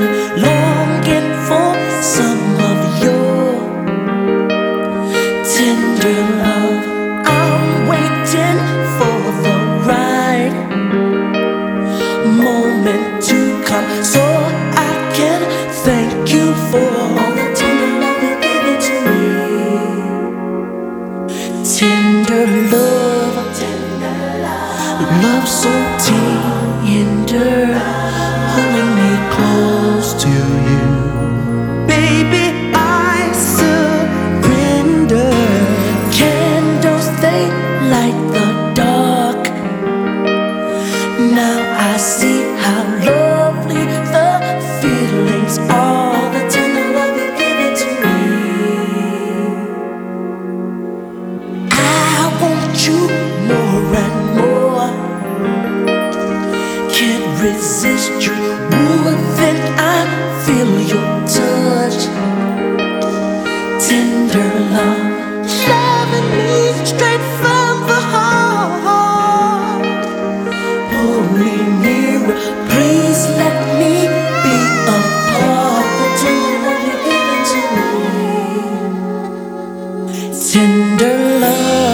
longing for some of your tender love. I'm waiting for the right moment to come so I can thank you for all the tender love you've given to me. Tender love, love so tender. You more and more. Can't resist you more than I feel your touch. Tender love, loving me straight from the heart. Pull me nearer, please let me be a part. The tender love